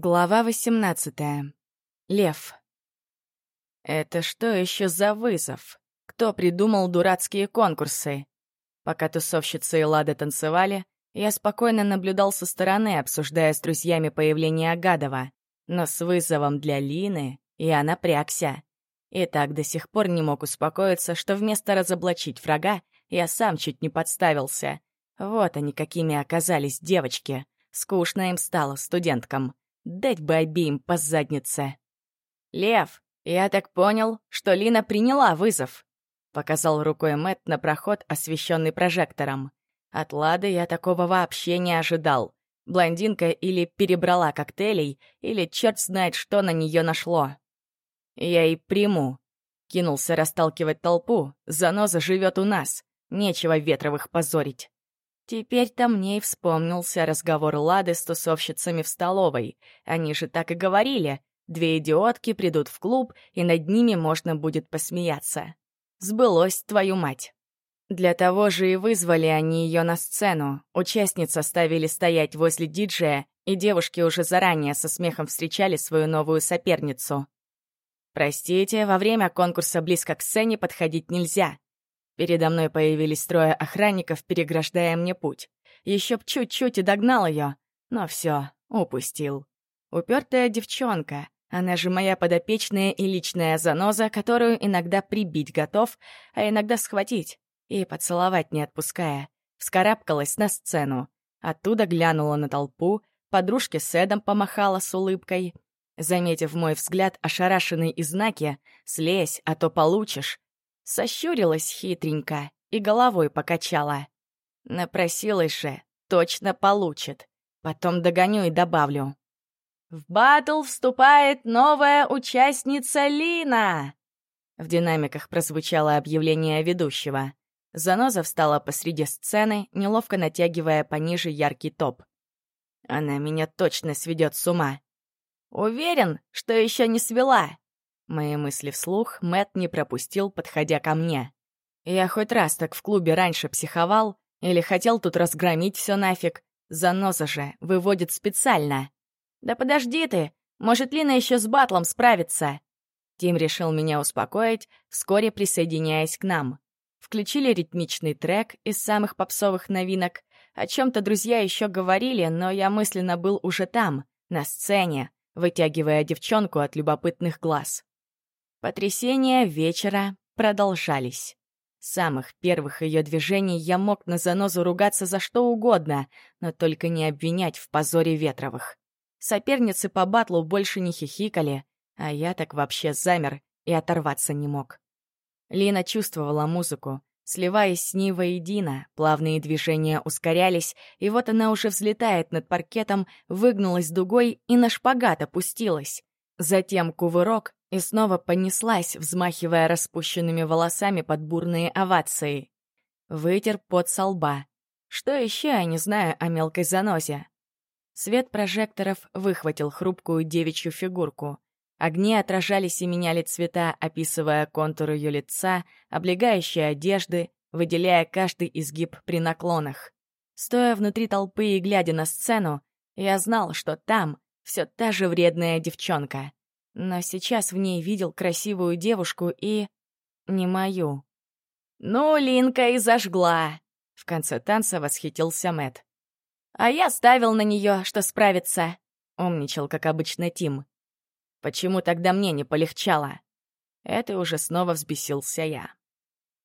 Глава 18. Лев. Это что еще за вызов? Кто придумал дурацкие конкурсы? Пока тусовщицы и Лада танцевали, я спокойно наблюдал со стороны, обсуждая с друзьями появление Агадова. Но с вызовом для Лины я напрягся. И так до сих пор не мог успокоиться, что вместо разоблачить врага, я сам чуть не подставился. Вот они какими оказались девочки. Скучно им стало студенткам. Дать бы обеим по заднице. «Лев, я так понял, что Лина приняла вызов», — показал рукой Мэт на проход, освещенный прожектором. От Лады я такого вообще не ожидал. Блондинка или перебрала коктейлей, или черт знает, что на нее нашло. «Я и приму», — кинулся расталкивать толпу. «Заноза живет у нас. Нечего Ветровых позорить». Теперь-то мне и вспомнился разговор Лады с тусовщицами в столовой. Они же так и говорили. Две идиотки придут в клуб, и над ними можно будет посмеяться. Сбылось, твою мать. Для того же и вызвали они ее на сцену. Участниц оставили стоять возле диджея, и девушки уже заранее со смехом встречали свою новую соперницу. «Простите, во время конкурса близко к сцене подходить нельзя», Передо мной появились трое охранников, переграждая мне путь. Еще б чуть-чуть и догнал ее, но все, упустил. Упертая девчонка, она же моя подопечная и личная заноза, которую иногда прибить готов, а иногда схватить и поцеловать не отпуская. Вскарабкалась на сцену. Оттуда глянула на толпу, подружке с Эдом помахала с улыбкой. Заметив мой взгляд, ошарашенный и знаки «Слезь, а то получишь», Сощурилась хитренько и головой покачала. Напросилась же, точно получит. Потом догоню и добавлю. «В батл вступает новая участница Лина!» В динамиках прозвучало объявление ведущего. Заноза встала посреди сцены, неловко натягивая пониже яркий топ. Она меня точно сведет с ума. Уверен, что еще не свела. Мои мысли вслух Мэт не пропустил, подходя ко мне. Я хоть раз так в клубе раньше психовал или хотел тут разгромить все нафиг. Заноза же выводит специально. «Да подожди ты! Может, Лина еще с батлом справится?» Тим решил меня успокоить, вскоре присоединяясь к нам. Включили ритмичный трек из самых попсовых новинок. О чем-то друзья еще говорили, но я мысленно был уже там, на сцене, вытягивая девчонку от любопытных глаз. Потрясения вечера продолжались. С самых первых ее движений я мог на занозу ругаться за что угодно, но только не обвинять в позоре Ветровых. Соперницы по батлу больше не хихикали, а я так вообще замер и оторваться не мог. Лина чувствовала музыку, сливаясь с ней воедино, плавные движения ускорялись, и вот она уже взлетает над паркетом, выгнулась дугой и на шпагат опустилась. Затем кувырок, и снова понеслась, взмахивая распущенными волосами под бурные овации. Вытер пот со лба. Что еще я не знаю о мелкой занозе? Свет прожекторов выхватил хрупкую девичью фигурку. Огни отражались и меняли цвета, описывая контур ее лица, облегающие одежды, выделяя каждый изгиб при наклонах. Стоя внутри толпы и глядя на сцену, я знал, что там все та же вредная девчонка. Но сейчас в ней видел красивую девушку и... не мою. «Ну, Линка и зажгла!» — в конце танца восхитился Мэт. «А я ставил на нее, что справится!» — умничал, как обычно, Тим. «Почему тогда мне не полегчало?» Это уже снова взбесился я.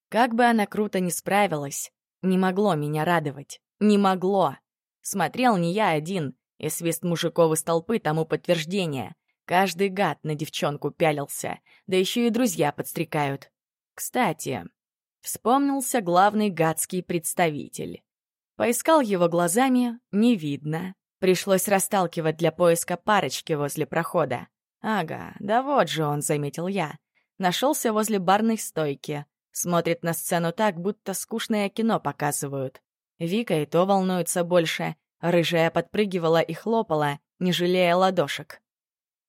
Как бы она круто не справилась, не могло меня радовать. Не могло. Смотрел не я один, и свист мужиков из толпы тому подтверждение. Каждый гад на девчонку пялился, да еще и друзья подстрекают. Кстати, вспомнился главный гадский представитель. Поискал его глазами, не видно. Пришлось расталкивать для поиска парочки возле прохода. Ага, да вот же он, заметил я. Нашелся возле барной стойки. Смотрит на сцену так, будто скучное кино показывают. Вика и то волнуется больше, Рыжая подпрыгивала и хлопала, не жалея ладошек.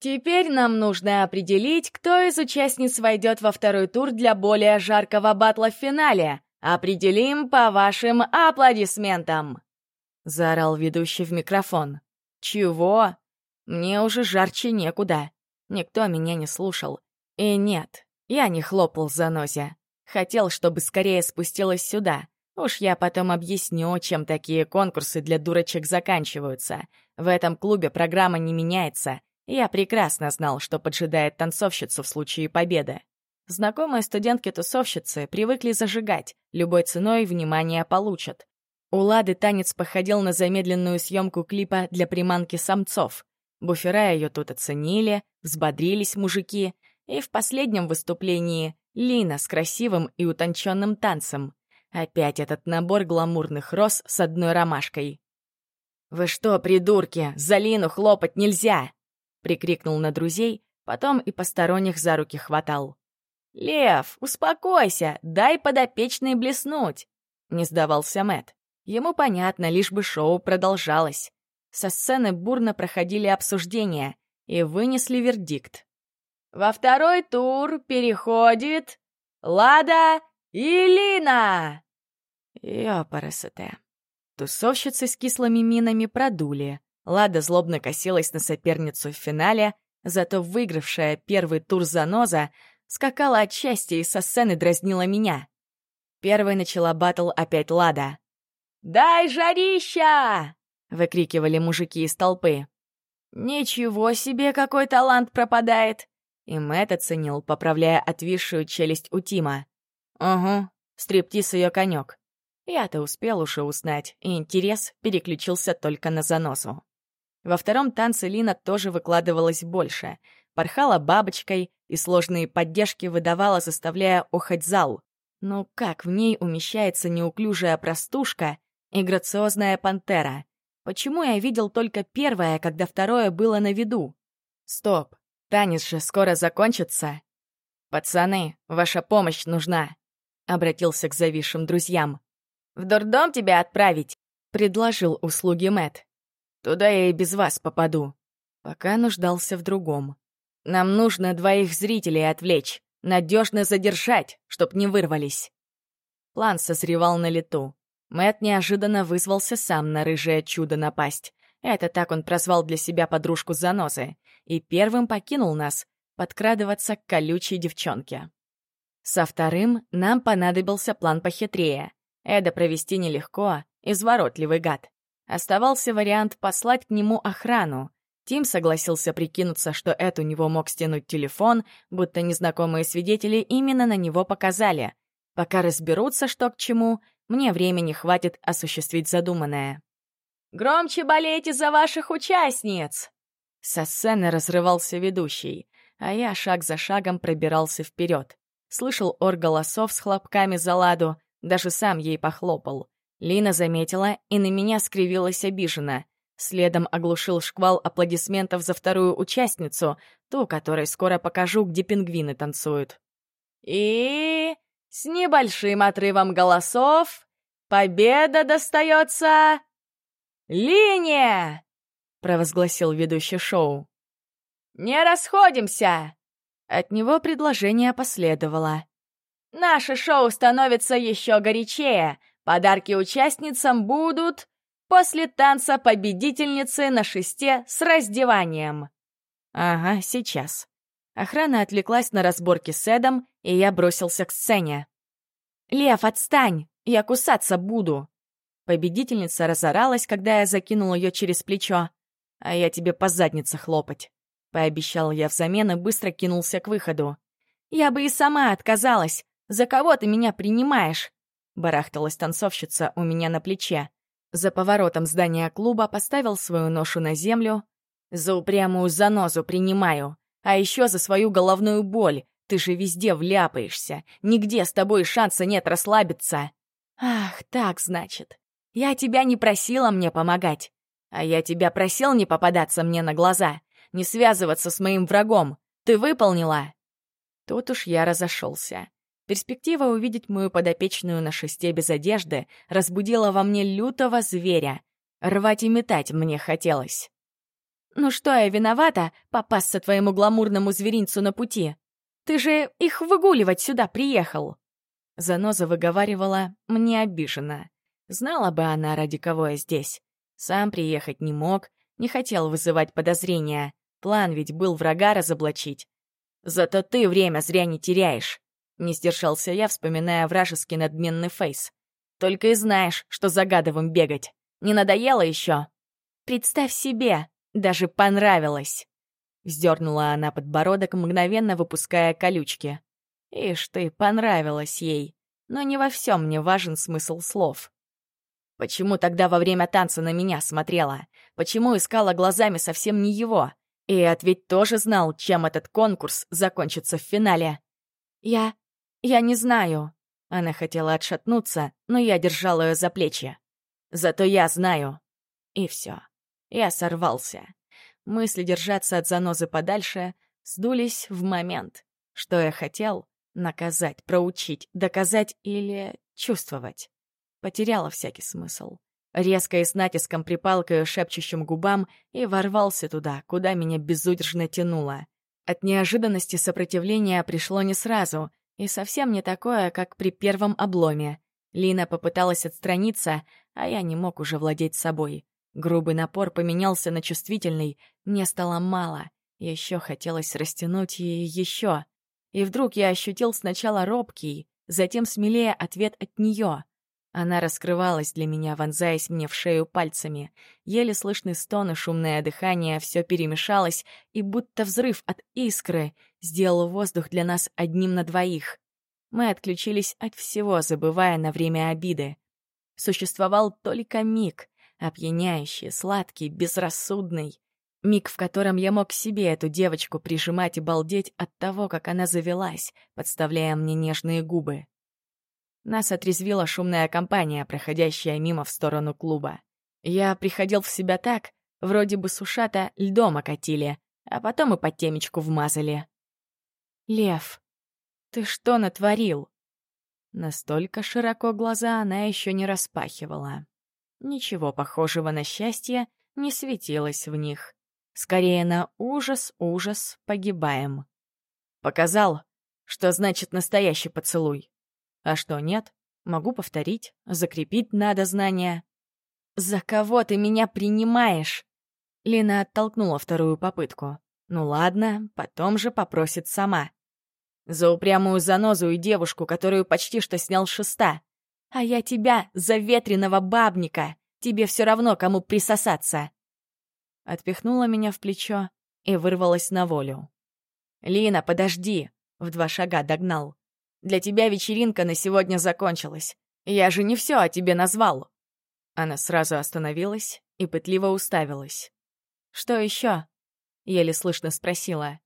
«Теперь нам нужно определить, кто из участниц войдет во второй тур для более жаркого батла в финале. Определим по вашим аплодисментам!» Заорал ведущий в микрофон. «Чего?» Мне уже жарче некуда. Никто меня не слушал. И нет, я не хлопал за нозе. Хотел, чтобы скорее спустилась сюда. Уж я потом объясню, чем такие конкурсы для дурочек заканчиваются. В этом клубе программа не меняется. Я прекрасно знал, что поджидает танцовщицу в случае победы. Знакомые студентки-тусовщицы привыкли зажигать, любой ценой внимание получат. У Лады танец походил на замедленную съемку клипа для приманки самцов. Буфера ее тут оценили, взбодрились мужики, и в последнем выступлении Лина с красивым и утонченным танцем. Опять этот набор гламурных роз с одной ромашкой. «Вы что, придурки, за Лину хлопать нельзя!» — прикрикнул на друзей, потом и посторонних за руки хватал. «Лев, успокойся, дай подопечной блеснуть!» — не сдавался Мэт. Ему понятно, лишь бы шоу продолжалось. Со сцены бурно проходили обсуждения и вынесли вердикт. Во второй тур переходит Лада и Лина. Ёпарасоте. Тусовщицы с кислыми минами продули. Лада злобно косилась на соперницу в финале, зато выигравшая первый тур заноза скакала от счастья и со сцены дразнила меня. Первой начала батл опять Лада. «Дай жарища!» — выкрикивали мужики из толпы. «Ничего себе, какой талант пропадает!» И Мэтт оценил, поправляя отвисшую челюсть у Тима. «Угу, стриптиз ее конек. Я-то успел уже узнать, и интерес переключился только на заносу. Во втором танце Лина тоже выкладывалась больше. Порхала бабочкой и сложные поддержки выдавала, заставляя охоть зал. Ну как в ней умещается неуклюжая простушка и грациозная пантера. Почему я видел только первое, когда второе было на виду? Стоп, танец же скоро закончится. Пацаны, ваша помощь нужна. Обратился к зависшим друзьям. В дурдом тебя отправить? Предложил услуги Мэт. Туда я и без вас попаду. Пока нуждался в другом. Нам нужно двоих зрителей отвлечь, надежно задержать, чтоб не вырвались. План созревал на лету. Мэт неожиданно вызвался сам на рыжее чудо напасть. Это так он прозвал для себя подружку занозы. И первым покинул нас, подкрадываться к колючей девчонке. Со вторым нам понадобился план похитрее. Эда провести нелегко, изворотливый гад. Оставался вариант послать к нему охрану. Тим согласился прикинуться, что Эд у него мог стянуть телефон, будто незнакомые свидетели именно на него показали. Пока разберутся, что к чему, мне времени хватит осуществить задуманное. «Громче болейте за ваших участниц!» Со сцены разрывался ведущий, а я шаг за шагом пробирался вперед. Слышал ор голосов с хлопками за ладу, даже сам ей похлопал. Лина заметила и на меня скривилась обиженно. Следом оглушил шквал аплодисментов за вторую участницу, ту, которой скоро покажу, где пингвины танцуют. И с небольшим отрывом голосов победа достается Лине, провозгласил ведущий шоу. Не расходимся. От него предложение последовало. Наше шоу становится еще горячее. Подарки участницам будут после танца победительницы на шесте с раздеванием. Ага, сейчас. Охрана отвлеклась на разборки с Эдом, и я бросился к сцене. «Лев, отстань! Я кусаться буду!» Победительница разоралась, когда я закинул ее через плечо. «А я тебе по заднице хлопать!» Пообещал я взамен и быстро кинулся к выходу. «Я бы и сама отказалась! За кого ты меня принимаешь?» Барахталась танцовщица у меня на плече. За поворотом здания клуба поставил свою ношу на землю. «За упрямую занозу принимаю!» А еще за свою головную боль. Ты же везде вляпаешься. Нигде с тобой шанса нет расслабиться. Ах, так, значит. Я тебя не просила мне помогать. А я тебя просил не попадаться мне на глаза, не связываться с моим врагом. Ты выполнила? Тут уж я разошелся. Перспектива увидеть мою подопечную на шесте без одежды разбудила во мне лютого зверя. Рвать и метать мне хотелось. «Ну что я виновата попасться твоему гламурному зверинцу на пути? Ты же их выгуливать сюда приехал!» Заноза выговаривала мне обиженно. Знала бы она, ради кого я здесь. Сам приехать не мог, Не хотел вызывать подозрения. План ведь был врага разоблачить. «Зато ты время зря не теряешь», — не сдержался я, вспоминая вражеский надменный фейс. «Только и знаешь, что за бегать. Не надоело еще?» «Представь себе, даже понравилось!» Вздернула она подбородок, мгновенно выпуская колючки. Ишь ты, понравилось ей. Но не во всем мне важен смысл слов. Почему тогда во время танца на меня смотрела? Почему искала глазами совсем не его? И ответь тоже знал, чем этот конкурс закончится в финале. Я... я не знаю. Она хотела отшатнуться, но я держал ее за плечи. Зато я знаю. И все. Я сорвался. Мысли держаться от занозы подальше сдулись в момент. Что я хотел? Наказать, проучить, доказать или чувствовать? Потеряла всякий смысл. Резко и с натиском припал к ее шепчущим губам и ворвался туда, куда меня безудержно тянуло. От неожиданности сопротивление пришло не сразу, и совсем не такое, как при первом обломе. Лина попыталась отстраниться, а я не мог уже владеть собой. Грубый напор поменялся на чувствительный, мне стало мало. Еще хотелось растянуть и еще. И вдруг я ощутил сначала робкий, затем смелее ответ от нее. Она раскрывалась для меня, вонзаясь мне в шею пальцами. Еле слышный стон и шумное дыхание, все перемешалось, и будто взрыв от искры сделал воздух для нас одним на двоих. Мы отключились от всего, забывая на время обиды. Существовал только миг, опьяняющий, сладкий, безрассудный. Миг, в котором я мог себе эту девочку прижимать и балдеть от того, как она завелась, подставляя мне нежные губы. Нас отрезвила шумная компания, проходящая мимо в сторону клуба. Я приходил в себя так, вроде бы сушата льдом окатили, а потом и под темечку вмазали. «Лев, ты что натворил?» Настолько широко глаза она еще не распахивала. Ничего похожего на счастье не светилось в них. Скорее на ужас, ужас, погибаем. Показал, что значит настоящий поцелуй. А что нет, могу повторить, закрепить надо знания. «За кого ты меня принимаешь?» Лина оттолкнула вторую попытку. «Ну ладно, потом же попросит сама». «За упрямую занозу и девушку, которую почти что снял шеста. А я тебя, за ветреного бабника. Тебе все равно, кому присосаться. Отпихнула меня в плечо и вырвалась на волю. «Лина, подожди!» — в два шага догнал. «Для тебя вечеринка на сегодня закончилась. Я же не все о тебе назвал!» Она сразу остановилась и пытливо уставилась. «Что еще?» — еле слышно спросила.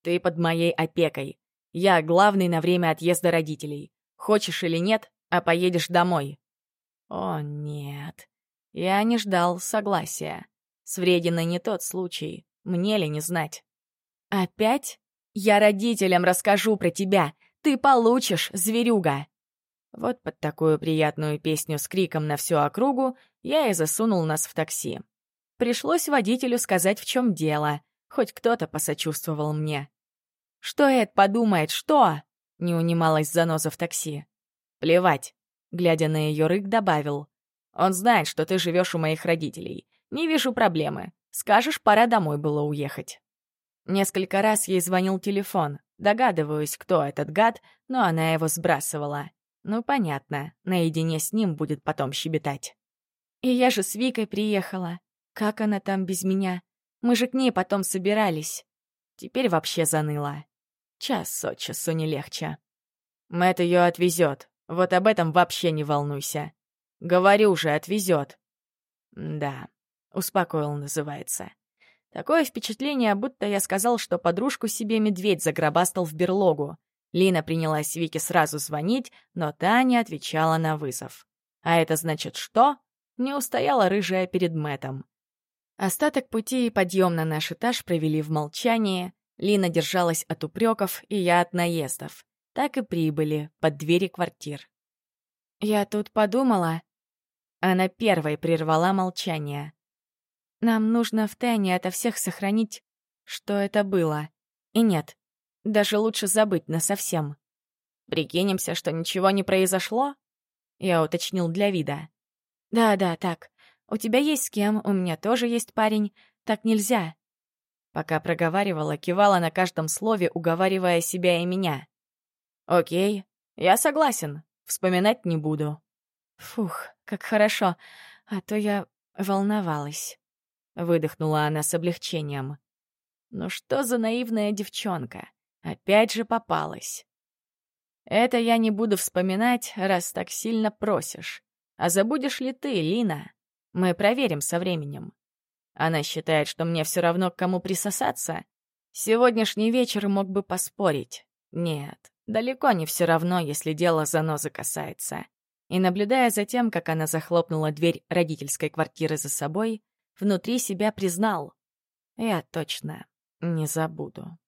«Ты под моей опекой. Я главный на время отъезда родителей. Хочешь или нет, а поедешь домой». «О, нет. Я не ждал согласия. С Врединой не тот случай. Мне ли не знать?» «Опять? Я родителям расскажу про тебя. Ты получишь, зверюга!» Вот под такую приятную песню с криком на всю округу я и засунул нас в такси. Пришлось водителю сказать, в чем дело. Хоть кто-то посочувствовал мне. «Что Эд подумает, что?» — не унималась заноза в такси. «Плевать», — глядя на ее рык, добавил. «Он знает, что ты живешь у моих родителей. Не вижу проблемы. Скажешь, пора домой было уехать». Несколько раз ей звонил телефон. Догадываюсь, кто этот гад, но она его сбрасывала. Ну, понятно, наедине с ним будет потом щебетать. И я же с Викой приехала. Как она там без меня? Мы же к ней потом собирались. Теперь вообще заныла. Час от часу не легче. Мэт ее отвезет. Вот об этом вообще не волнуйся. Говорю же, отвезет. Да, успокоил, называется. Такое впечатление, будто я сказал, что подружку себе медведь загробастал в берлогу. Лина принялась Вике сразу звонить, но та не отвечала на вызов. А это значит что? Не устояла рыжая перед Мэтом. Остаток пути и подъем на наш этаж провели в молчании. Лина держалась от упреков, и я от наездов так и прибыли под двери квартир. «Я тут подумала...» Она первой прервала молчание. «Нам нужно в тайне ото всех сохранить, что это было. И нет, даже лучше забыть насовсем. Прикинемся, что ничего не произошло?» Я уточнил для вида. «Да-да, так. У тебя есть с кем, у меня тоже есть парень. Так нельзя. Пока проговаривала, кивала на каждом слове, уговаривая себя и меня. «Окей, я согласен. Вспоминать не буду». Фух, как хорошо, а то я волновалась. Выдохнула она с облегчением. Ну что за наивная девчонка? Опять же попалась. Это я не буду вспоминать, раз так сильно просишь. А забудешь ли ты, Лина? Мы проверим со временем. Она считает, что мне все равно к кому присосаться. Сегодняшний вечер мог бы поспорить. Нет, далеко не все равно, если дело занозы касается. И наблюдая за тем, как она захлопнула дверь родительской квартиры за собой, внутри себя признал. Я точно не забуду.